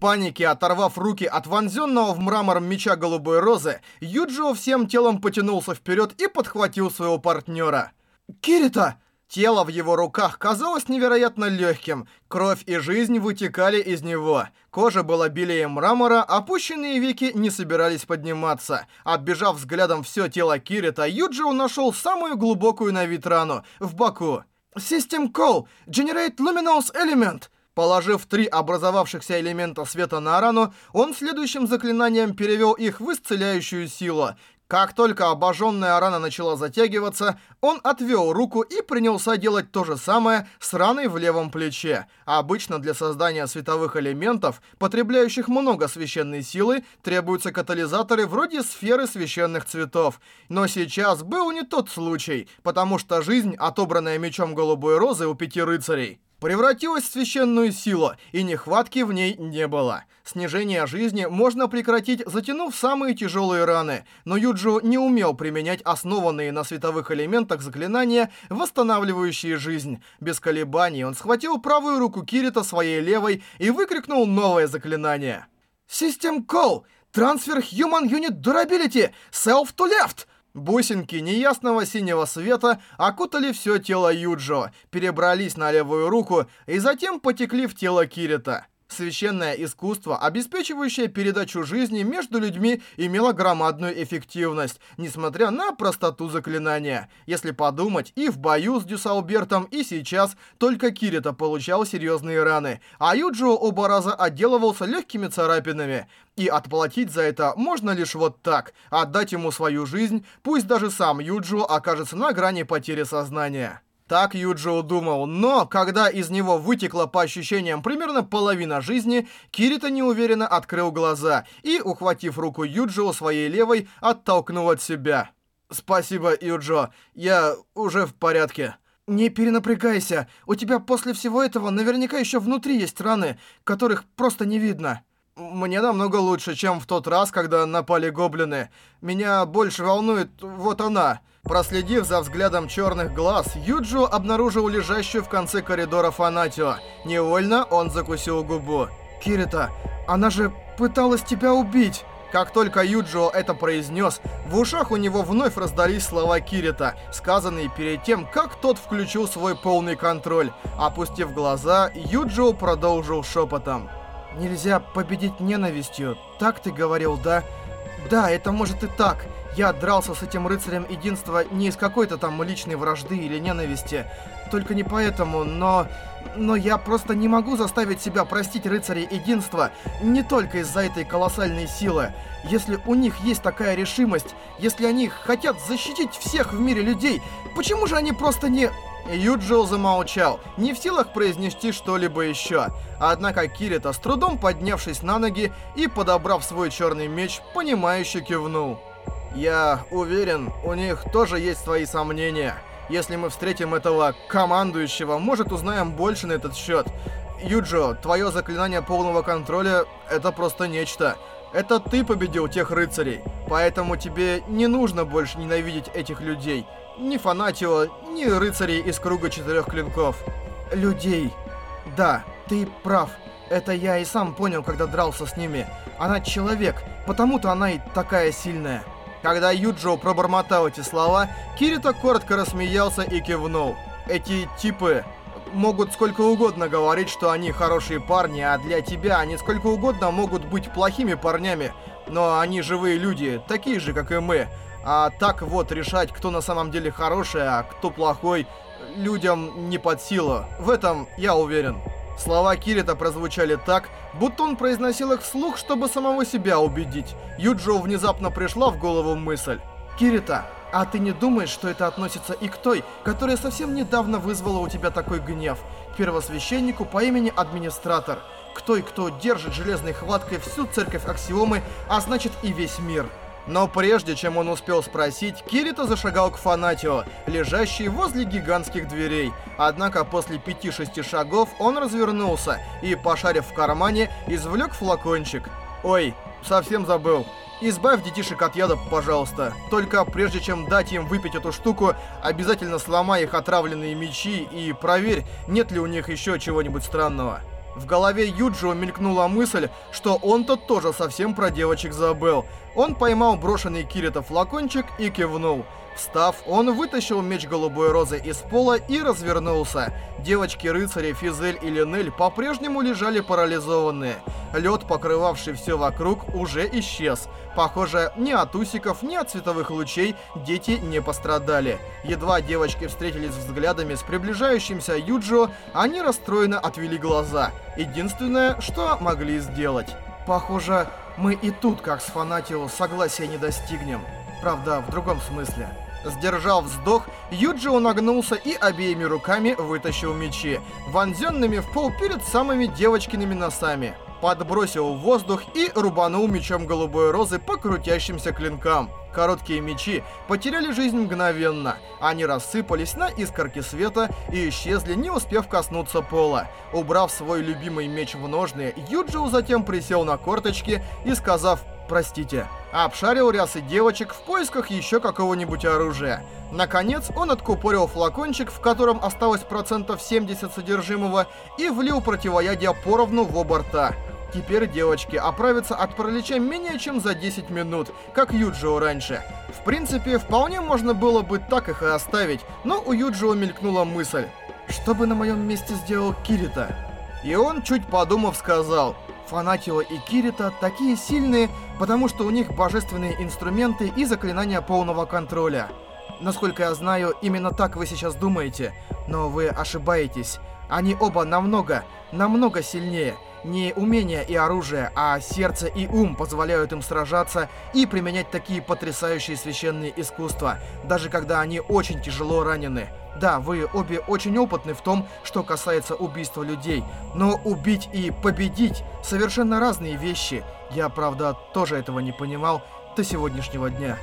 панике, оторвав руки от вонзенного в мрамор меча голубой розы, Юджио всем телом потянулся вперед и подхватил своего партнера. «Кирита!» Тело в его руках казалось невероятно легким, кровь и жизнь вытекали из него. Кожа была белее мрамора, опущенные веки не собирались подниматься. Оббежав взглядом все тело Кирита, Юджио нашел самую глубокую на вид рану, в боку. «System Call! Generate Luminous Element!» Положив три образовавшихся элемента света на рану, он следующим заклинанием перевел их в исцеляющую силу. Как только обожженная рана начала затягиваться, он отвел руку и принялся делать то же самое с раной в левом плече. Обычно для создания световых элементов, потребляющих много священной силы, требуются катализаторы вроде сферы священных цветов. Но сейчас был не тот случай, потому что жизнь, отобранная мечом голубой розы у пяти рыцарей, превратилась в священную силу, и нехватки в ней не было. Снижение жизни можно прекратить, затянув самые тяжелые раны, но Юджио не умел применять основанные на световых элементах заклинания, восстанавливающие жизнь. Без колебаний он схватил правую руку Кирита своей левой и выкрикнул новое заклинание. «System Call! Transfer Human Unit Durability! Self to Left!» Бусинки неясного синего света окутали все тело Юджо, перебрались на левую руку и затем потекли в тело Кирита. Священное искусство, обеспечивающее передачу жизни между людьми, имело громадную эффективность, несмотря на простоту заклинания. Если подумать, и в бою с Дюсалбертом, и сейчас только Кирита получал серьезные раны, а Юджио оба раза отделывался легкими царапинами. И отплатить за это можно лишь вот так, отдать ему свою жизнь, пусть даже сам Юджио окажется на грани потери сознания. Так Юджио думал, но когда из него вытекла по ощущениям примерно половина жизни, Кирита неуверенно открыл глаза и, ухватив руку Юджио своей левой, оттолкнул от себя. «Спасибо, Юджо, я уже в порядке». «Не перенапрягайся, у тебя после всего этого наверняка еще внутри есть раны, которых просто не видно». Мне намного лучше, чем в тот раз, когда напали гоблины. Меня больше волнует вот она. Проследив за взглядом черных глаз, Юджио обнаружил лежащую в конце коридора Фанатио. Невольно он закусил губу. «Кирита, она же пыталась тебя убить!» Как только Юджио это произнес, в ушах у него вновь раздались слова Кирита, сказанные перед тем, как тот включил свой полный контроль. Опустив глаза, Юджио продолжил шепотом. Нельзя победить ненавистью. Так ты говорил, да? Да, это может и так. Я дрался с этим рыцарем единства не из какой-то там личной вражды или ненависти. Только не поэтому, но... Но я просто не могу заставить себя простить рыцарей единства не только из-за этой колоссальной силы. Если у них есть такая решимость, если они хотят защитить всех в мире людей, почему же они просто не... Юджио замолчал, не в силах произнести что-либо еще. Однако Кирита, с трудом поднявшись на ноги и подобрав свой черный меч, понимающе кивнул. «Я уверен, у них тоже есть свои сомнения. Если мы встретим этого командующего, может узнаем больше на этот счет. Юджо, твое заклинание полного контроля — это просто нечто. Это ты победил тех рыцарей, поэтому тебе не нужно больше ненавидеть этих людей. Ни Фанатио, ни рыцарей из круга четырех клинков. Людей. Да, ты прав. Это я и сам понял, когда дрался с ними. Она человек, потому-то она и такая сильная. Когда Юджио пробормотал эти слова, Кирита коротко рассмеялся и кивнул. Эти типы могут сколько угодно говорить, что они хорошие парни, а для тебя они сколько угодно могут быть плохими парнями. Но они живые люди, такие же, как и мы. А так вот решать, кто на самом деле хороший, а кто плохой, людям не под силу. В этом я уверен. Слова Кирита прозвучали так, будто он произносил их вслух, чтобы самого себя убедить. Юджио внезапно пришла в голову мысль. «Кирита, а ты не думаешь, что это относится и к той, которая совсем недавно вызвала у тебя такой гнев? К первосвященнику по имени Администратор. К той, кто держит железной хваткой всю церковь Аксиомы, а значит и весь мир». Но прежде чем он успел спросить, Кирита зашагал к Фанатио, лежащей возле гигантских дверей. Однако после пяти-шести шагов он развернулся и, пошарив в кармане, извлек флакончик. «Ой, совсем забыл. Избавь детишек от яда, пожалуйста. Только прежде чем дать им выпить эту штуку, обязательно сломай их отравленные мечи и проверь, нет ли у них еще чего-нибудь странного». В голове Юджио мелькнула мысль, что он-то тоже совсем про девочек забыл. Он поймал брошенный Кирита флакончик и кивнул. Встав, он вытащил меч голубой розы из пола и развернулся. Девочки-рыцари Физель и Линель по-прежнему лежали парализованные. Лед, покрывавший все вокруг, уже исчез. Похоже, ни от усиков, ни от световых лучей дети не пострадали. Едва девочки встретились взглядами с приближающимся Юджио, они расстроенно отвели глаза. Единственное, что могли сделать. Похоже, мы и тут, как с Фанатио, согласия не достигнем. Правда, в другом смысле. Сдержав вздох, Юджио нагнулся и обеими руками вытащил мечи, вонзенными в пол перед самыми девочкиными носами. Подбросил в воздух и рубанул мечом голубой розы по крутящимся клинкам. Короткие мечи потеряли жизнь мгновенно. Они рассыпались на искорки света и исчезли, не успев коснуться пола. Убрав свой любимый меч в ножны, Юджио затем присел на корточки и, сказав простите, обшарил рясы девочек в поисках еще какого-нибудь оружия. Наконец, он откупорил флакончик, в котором осталось процентов 70 содержимого, и влил противоядие поровну в оба рта. Теперь девочки оправятся от паралича менее чем за 10 минут, как Юджио раньше. В принципе, вполне можно было бы так их и оставить, но у Юджио мелькнула мысль. Что бы на моем месте сделал Кирита? И он, чуть подумав, сказал... Фанатио и Кирита такие сильные, потому что у них божественные инструменты и заклинания полного контроля. Насколько я знаю, именно так вы сейчас думаете, но вы ошибаетесь. Они оба намного, намного сильнее. Не умения и оружие, а сердце и ум позволяют им сражаться и применять такие потрясающие священные искусства, даже когда они очень тяжело ранены. Да, вы обе очень опытны в том, что касается убийства людей, но убить и победить совершенно разные вещи. Я, правда, тоже этого не понимал до сегодняшнего дня.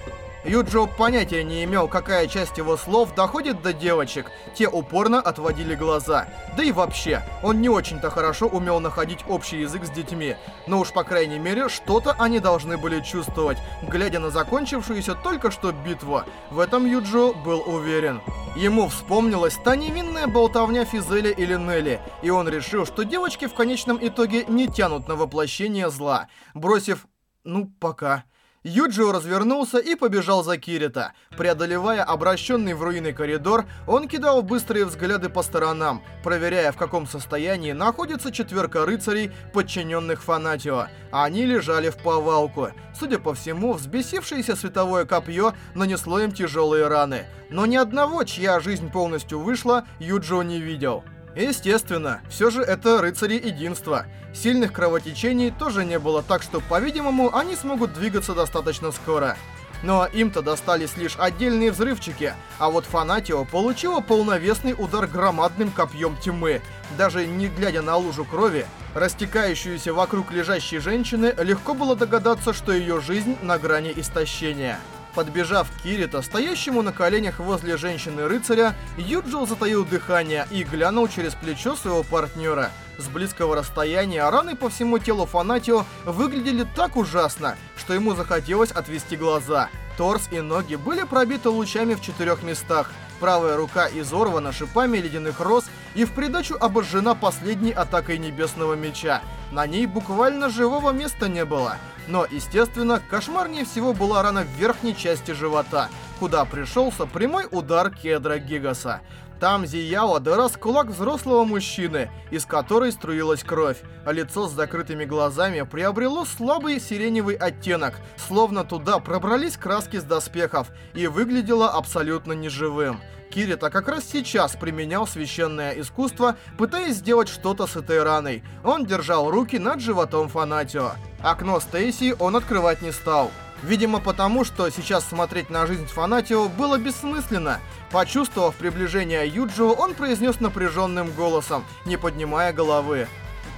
Юджо понятия не имел, какая часть его слов доходит до девочек. Те упорно отводили глаза. Да и вообще, он не очень-то хорошо умел находить общий язык с детьми. Но уж по крайней мере, что-то они должны были чувствовать, глядя на закончившуюся только что битву. В этом Юджо был уверен. Ему вспомнилась та невинная болтовня Физеля или Нелли, и он решил, что девочки в конечном итоге не тянут на воплощение зла, бросив «ну, пока». Юджио развернулся и побежал за Кирита. Преодолевая обращенный в руины коридор, он кидал быстрые взгляды по сторонам, проверяя, в каком состоянии находится четверка рыцарей, подчиненных Фанатио. Они лежали в повалку. Судя по всему, взбесившееся световое копье нанесло им тяжелые раны. Но ни одного, чья жизнь полностью вышла, Юджио не видел. Естественно, все же это рыцари единства. Сильных кровотечений тоже не было, так что, по-видимому, они смогут двигаться достаточно скоро. Но им-то достались лишь отдельные взрывчики, а вот Фанатио получила полновесный удар громадным копьем тьмы. Даже не глядя на лужу крови, растекающуюся вокруг лежащей женщины, легко было догадаться, что ее жизнь на грани истощения. Подбежав к Кирита, стоящему на коленях возле женщины-рыцаря, Юджил затаил дыхание и глянул через плечо своего партнера. С близкого расстояния раны по всему телу Фанатио выглядели так ужасно, что ему захотелось отвести глаза. Торс и ноги были пробиты лучами в четырех местах. Правая рука изорвана шипами ледяных роз и в придачу обожжена последней атакой небесного меча. На ней буквально живого места не было. Но, естественно, кошмарнее всего была рана в верхней части живота, куда пришелся прямой удар кедра Гигаса. Там зияла дыра с кулак взрослого мужчины, из которой струилась кровь, а лицо с закрытыми глазами приобрело слабый сиреневый оттенок, словно туда пробрались краски с доспехов, и выглядело абсолютно неживым. Кирита как раз сейчас применял священное искусство, пытаясь сделать что-то с этой раной. Он держал руки над животом Фанатио. Окно Стейси он открывать не стал. Видимо, потому что сейчас смотреть на жизнь Фанатио было бессмысленно. Почувствовав приближение Юджио, он произнес напряженным голосом, не поднимая головы.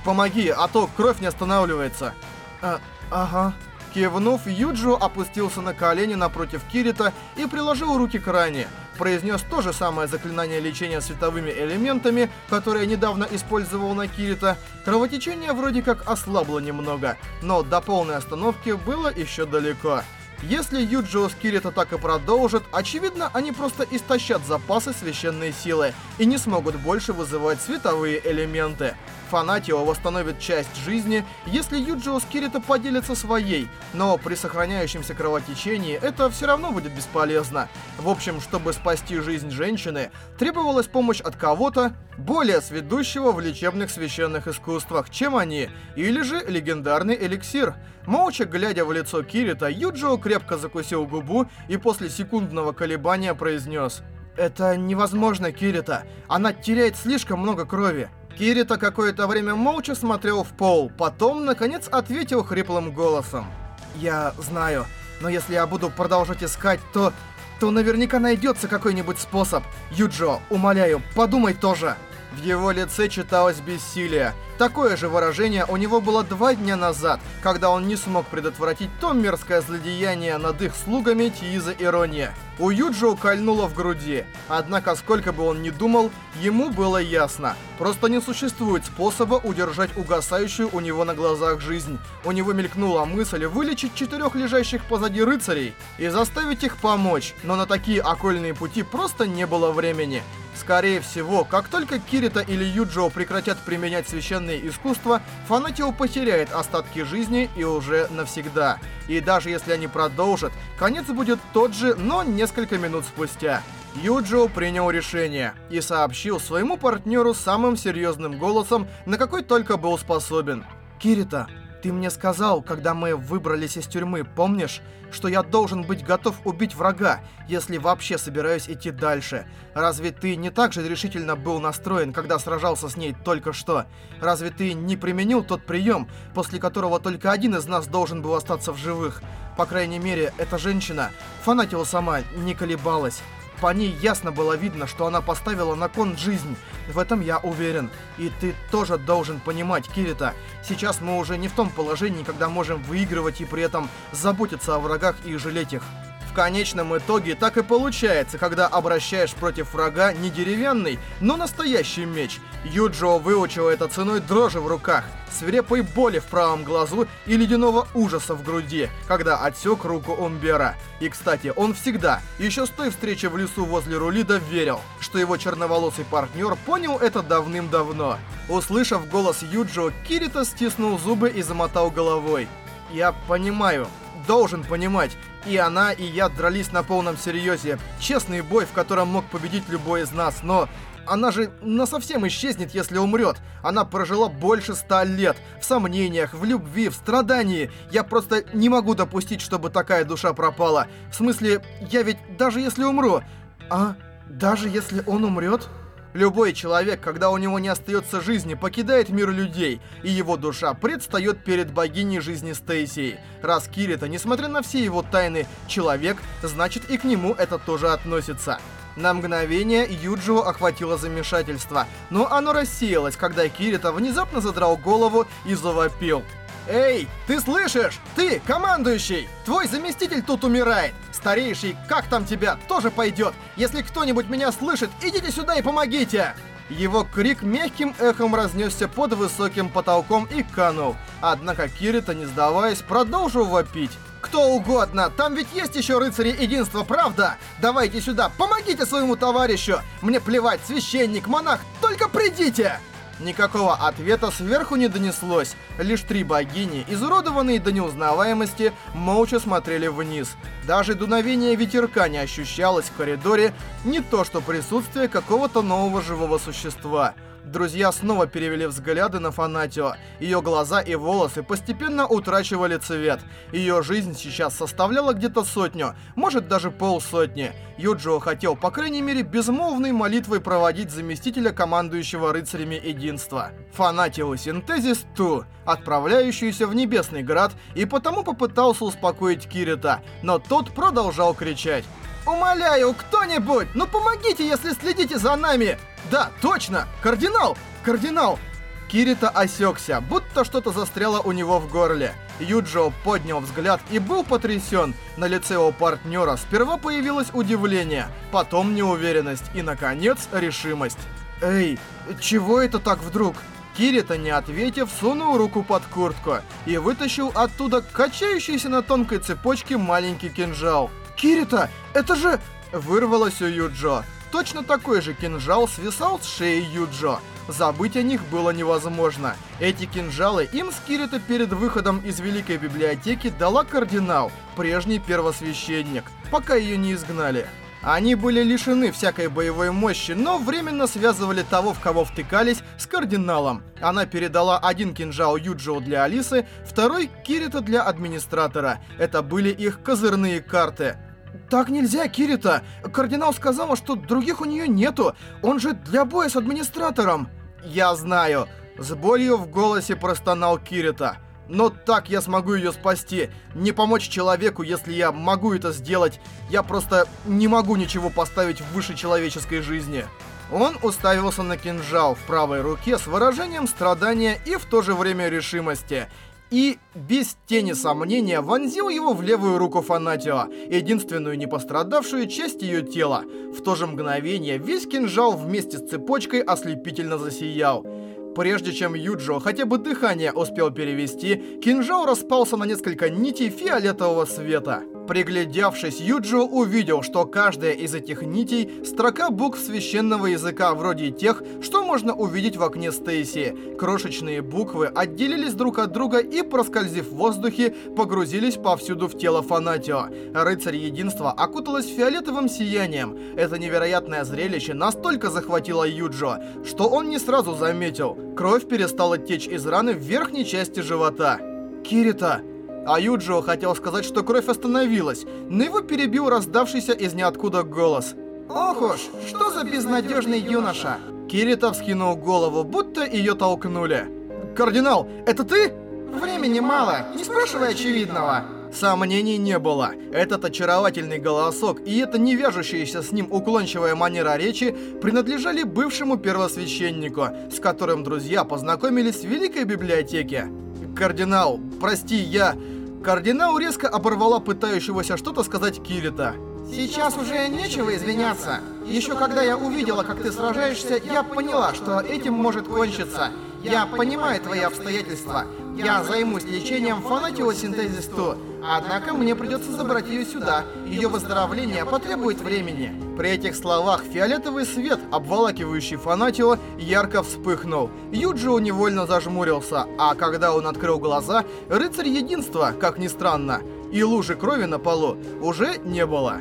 «Помоги, а то кровь не останавливается». А, «Ага». Кивнув, Юджио опустился на колени напротив Кирита и приложил руки к ране произнес то же самое заклинание лечения световыми элементами, которое недавно использовал на Кирита. Кровотечение вроде как ослабло немного, но до полной остановки было еще далеко. Если Юджио с Кирита так и продолжат, очевидно, они просто истощат запасы священной силы и не смогут больше вызывать световые элементы. Фанатио восстановит часть жизни, если Юджио с Кирита поделятся своей, но при сохраняющемся кровотечении это все равно будет бесполезно. В общем, чтобы спасти жизнь женщины, требовалась помощь от кого-то, более сведущего в лечебных священных искусствах, чем они, или же легендарный эликсир. Молча глядя в лицо Кирита, Юджио крепко закусил губу и после секундного колебания произнес «Это невозможно, Кирита. Она теряет слишком много крови». Кирита какое-то время молча смотрел в пол, потом, наконец, ответил хриплым голосом. «Я знаю, но если я буду продолжать искать, то... то наверняка найдется какой-нибудь способ. Юджо, умоляю, подумай тоже!» В его лице читалось бессилие. Такое же выражение у него было два дня назад, когда он не смог предотвратить то мерзкое злодеяние над их слугами Тииза и Рония. У Юджио кольнуло в груди, однако сколько бы он ни думал, ему было ясно. Просто не существует способа удержать угасающую у него на глазах жизнь. У него мелькнула мысль вылечить четырех лежащих позади рыцарей и заставить их помочь, но на такие окольные пути просто не было времени. Скорее всего, как только Кирита или Юджио прекратят применять священные искусства, Фанатио потеряет остатки жизни и уже навсегда. И даже если они продолжат, конец будет тот же, но несколько минут спустя. Юджио принял решение и сообщил своему партнеру самым серьезным голосом, на какой только был способен. «Кирита, ты мне сказал, когда мы выбрались из тюрьмы, помнишь, что я должен быть готов убить врага, если вообще собираюсь идти дальше? Разве ты не так же решительно был настроен, когда сражался с ней только что? Разве ты не применил тот прием, после которого только один из нас должен был остаться в живых? По крайней мере, эта женщина, фанатила сама, не колебалась. По ней ясно было видно, что она поставила на кон жизнь. В этом я уверен. И ты тоже должен понимать, Кирита. Сейчас мы уже не в том положении, когда можем выигрывать и при этом заботиться о врагах и жалеть их. Конечном итоге так и получается, когда обращаешь против врага не деревянный, но настоящий меч. Юджио выучил это ценой дрожи в руках, свирепой боли в правом глазу и ледяного ужаса в груди, когда отсек руку Умбера. И, кстати, он всегда, еще с той встречи в лесу возле Рулида, верил, что его черноволосый партнер понял это давным-давно. Услышав голос Юджио, Кирита стиснул зубы и замотал головой. «Я понимаю, должен понимать, и она, и я дрались на полном серьезе. Честный бой, в котором мог победить любой из нас, но... Она же насовсем исчезнет, если умрет. Она прожила больше ста лет. В сомнениях, в любви, в страдании. Я просто не могу допустить, чтобы такая душа пропала. В смысле, я ведь даже если умру... А? Даже если он умрет? Любой человек, когда у него не остается жизни, покидает мир людей, и его душа предстает перед богиней жизни Стейсией. Раз Кирита, несмотря на все его тайны, человек, значит и к нему это тоже относится. На мгновение Юджио охватило замешательство, но оно рассеялось, когда Кирита внезапно задрал голову и завопил. «Эй, ты слышишь? Ты, командующий! Твой заместитель тут умирает! Старейший, как там тебя, тоже пойдет! Если кто-нибудь меня слышит, идите сюда и помогите!» Его крик мягким эхом разнесся под высоким потолком и канул. Однако Кирита, не сдаваясь, продолжил вопить. «Кто угодно! Там ведь есть еще рыцари единства, правда? Давайте сюда, помогите своему товарищу! Мне плевать, священник, монах, только придите!» Никакого ответа сверху не донеслось. Лишь три богини, изуродованные до неузнаваемости, молча смотрели вниз. Даже дуновение ветерка не ощущалось в коридоре, не то что присутствие какого-то нового живого существа. Друзья снова перевели взгляды на Фанатио. Ее глаза и волосы постепенно утрачивали цвет. Ее жизнь сейчас составляла где-то сотню, может даже полсотни. Юджио хотел, по крайней мере, безмолвной молитвой проводить заместителя командующего рыцарями единства. Фанатио Синтезис Ту, отправляющуюся в Небесный Град, и потому попытался успокоить Кирита, но тот продолжал кричать. «Умоляю, кто-нибудь, ну помогите, если следите за нами! Да, точно! Кардинал! Кардинал!» Кирита осекся, будто что-то застряло у него в горле. Юджио поднял взгляд и был потрясен. На лице у партнера сперва появилось удивление, потом неуверенность и, наконец, решимость. «Эй, чего это так вдруг?» Кирита, не ответив, сунул руку под куртку и вытащил оттуда качающийся на тонкой цепочке маленький кинжал. «Кирита, это же...» Вырвалось у Юджо. Точно такой же кинжал свисал с шеи Юджо. Забыть о них было невозможно. Эти кинжалы им с Кирита перед выходом из Великой Библиотеки дала кардинал, прежний первосвященник, пока ее не изгнали. Они были лишены всякой боевой мощи, но временно связывали того, в кого втыкались, с кардиналом. Она передала один кинжал Юджио для Алисы, второй Кирита для администратора. Это были их козырные карты. «Так нельзя, Кирита! Кардинал сказала, что других у нее нету! Он же для боя с администратором!» «Я знаю!» С болью в голосе простонал Кирита. «Но так я смогу ее спасти. Не помочь человеку, если я могу это сделать. Я просто не могу ничего поставить выше человеческой жизни». Он уставился на кинжал в правой руке с выражением страдания и в то же время решимости – и, без тени сомнения, вонзил его в левую руку Фанатио, единственную не пострадавшую часть ее тела. В то же мгновение весь кинжал вместе с цепочкой ослепительно засиял. Прежде чем Юджо хотя бы дыхание успел перевести, кинжал распался на несколько нитей фиолетового света. Приглядевшись, Юджо увидел, что каждая из этих нитей — строка букв священного языка, вроде тех, что можно увидеть в окне Стейси. Крошечные буквы отделились друг от друга и, проскользив в воздухе, погрузились повсюду в тело Фанатио. Рыцарь Единства окуталась фиолетовым сиянием. Это невероятное зрелище настолько захватило Юджо, что он не сразу заметил. Кровь перестала течь из раны в верхней части живота. «Кирита!» А Юджио хотел сказать, что кровь остановилась, но его перебил раздавшийся из ниоткуда голос. «Ох уж, что за безнадежный юноша!» Кирита вскинул голову, будто ее толкнули. «Кардинал, это ты?» «Времени мало, не спрашивай очевидного!» Сомнений не было. Этот очаровательный голосок и эта не вяжущаяся с ним уклончивая манера речи принадлежали бывшему первосвященнику, с которым друзья познакомились в Великой Библиотеке. «Кардинал, прости, я...» Кардинал резко оборвала пытающегося что-то сказать Кирита. Сейчас уже нечего извиняться. Еще когда я увидела, как ты сражаешься, я поняла, что этим может кончиться. Я понимаю твои обстоятельства. Я займусь лечением фанатиосинтезисту. Однако мне придется забрать ее сюда. Ее выздоровление потребует времени. При этих словах фиолетовый свет, обволакивающий фанатио, ярко вспыхнул. Юджио невольно зажмурился, а когда он открыл глаза, рыцарь единства, как ни странно, и лужи крови на полу уже не было.